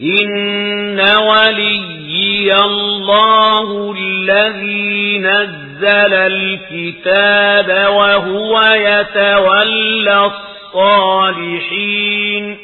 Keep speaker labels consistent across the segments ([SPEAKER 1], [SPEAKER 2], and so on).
[SPEAKER 1] إن ولي الله الذي نزل الكتاب وهو يتولى الصالحين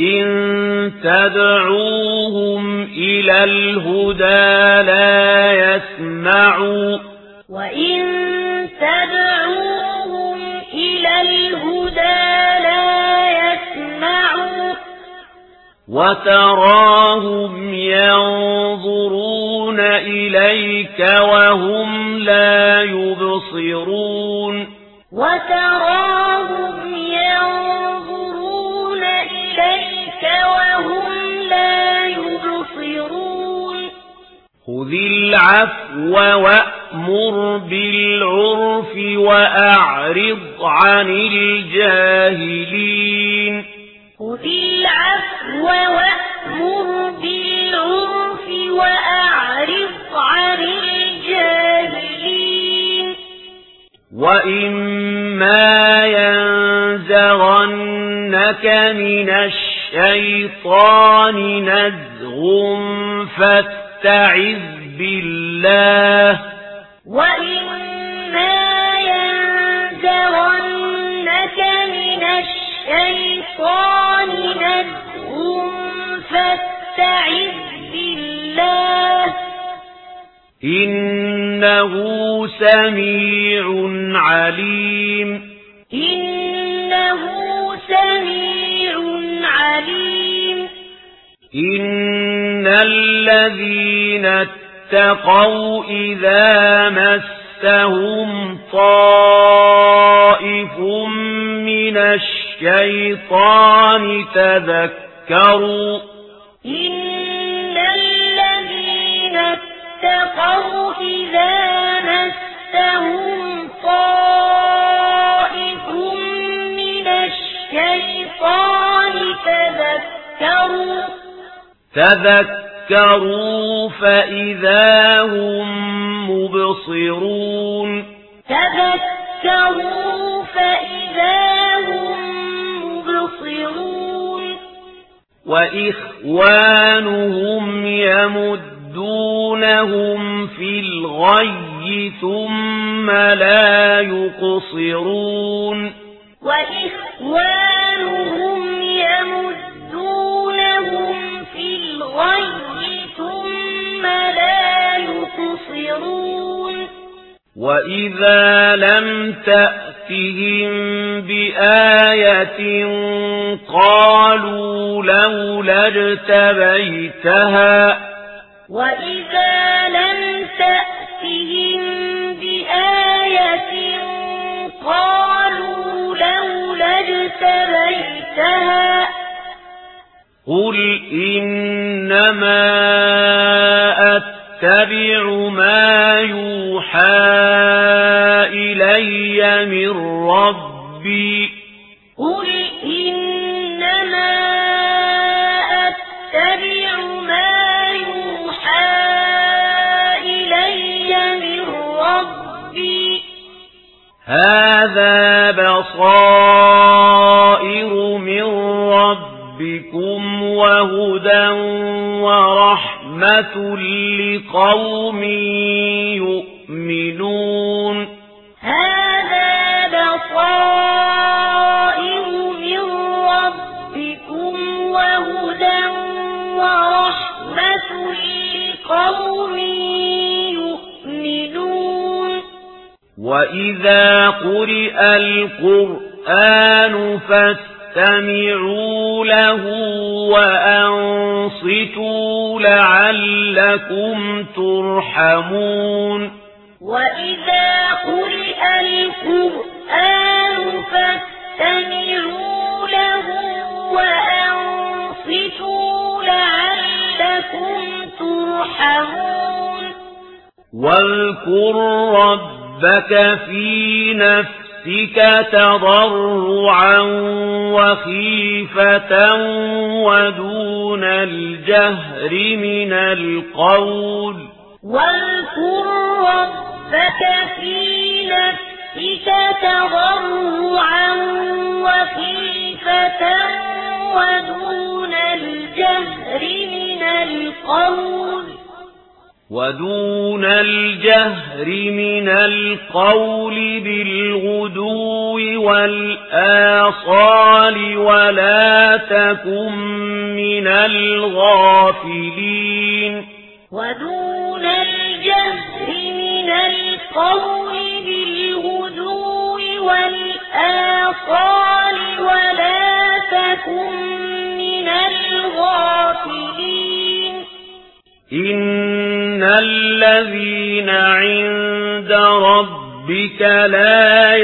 [SPEAKER 1] وَإِن تَدْعُوهُمْ إِلَى الْهُدَى لَا يَسْمَعُوا
[SPEAKER 2] وَإِن تَدْعُوهُمْ إِلَى الْهُدَى لَا يَسْمَعُوا
[SPEAKER 1] وَتَرَاهُمْ يَنظُرُونَ إِلَيْكَ وَهُمْ لَا يُبْصِرُونَ
[SPEAKER 2] وَتَرَاهُمْ
[SPEAKER 1] خذ العفو وأمر بالعرف وأعرض عن الجاهلين.
[SPEAKER 2] خذ العفو وأمر بالعرف وأعرض عن الجاهلين.
[SPEAKER 1] وإما ينزغنك من الشيطان نزغ فاستعذ بالله.
[SPEAKER 2] وإما ينزغنك من الشيطان نزغ فاستعذ بالله
[SPEAKER 1] إنه سميع عليم.
[SPEAKER 2] إنه سميع عليم.
[SPEAKER 1] إن الذين اتقوا إذا مسهم طائف من الشيطان تذكروا
[SPEAKER 2] إن الذين اتقوا إذا مسهم طائف من الشيطان تذكروا
[SPEAKER 1] تذكروا ذكروا فإذا هم مبصرون.
[SPEAKER 2] تذكروا فإذا هم مبصرون.
[SPEAKER 1] وإخوانهم يمدونهم في الغي ثم لا يقصرون.
[SPEAKER 2] وإخوانهم
[SPEAKER 1] وَإِذَا لَمْ تَأْتِهِمْ بِآيَةٍ قَالُوا لَوْلَا اجْتَبَيْتَهَا
[SPEAKER 2] وَإِذَا لَمْ تَأْتِهِمْ بِآيَةٍ قَالُوا لَوْلَا اجْتَبَيْتَهَا
[SPEAKER 1] قُلْ إِنَّمَا اتَّبِعُ ما يوحى إلي من ربي.
[SPEAKER 2] قل إنما أتبع ما يوحى إلي من ربي.
[SPEAKER 1] هذا بصائر من ربكم وهدى ورحمة. رحمة لقوم يؤمنون.
[SPEAKER 2] هذا بصائر من ربكم وهدى ورحمة لقوم يؤمنون.
[SPEAKER 1] وإذا قرئ القرآن فَاسْتَمِعُوا فاستمعوا له وأنصتوا لعلكم ترحمون.
[SPEAKER 2] وإذا قرئ القرآن فاستمعوا له وأنصتوا لعلكم ترحمون.
[SPEAKER 1] واذكر ربك في نفسك نفسك تَضَرُّعًا وَخِيفَةً وَدُونَ الْجَهْرِ مِنَ الْقَوْلِ.
[SPEAKER 2] وَاذْكُر رَّبَّكَ فِي نَفْسِكَ تَضَرُّعًا وَخِيفَةً وَدُونَ الْجَهْرِ مِنَ الْقَوْلِ.
[SPEAKER 1] ودون الجهر من القول بالغدو والآصال ولا تكن من الغافلين
[SPEAKER 2] ودون الجهر من القول بالغدو والآصال ولا تكن من الغافلين
[SPEAKER 1] إن إن الذين عند ربك لا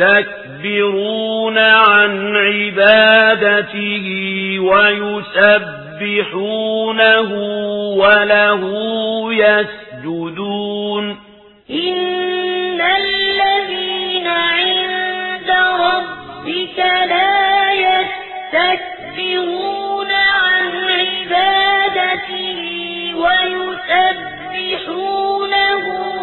[SPEAKER 1] يستكبرون عن عبادته ويسبحونه وله يسجدون
[SPEAKER 2] إن الذين عند ربك لا يستكبرون عن عبادته ويسجدون يسبحونه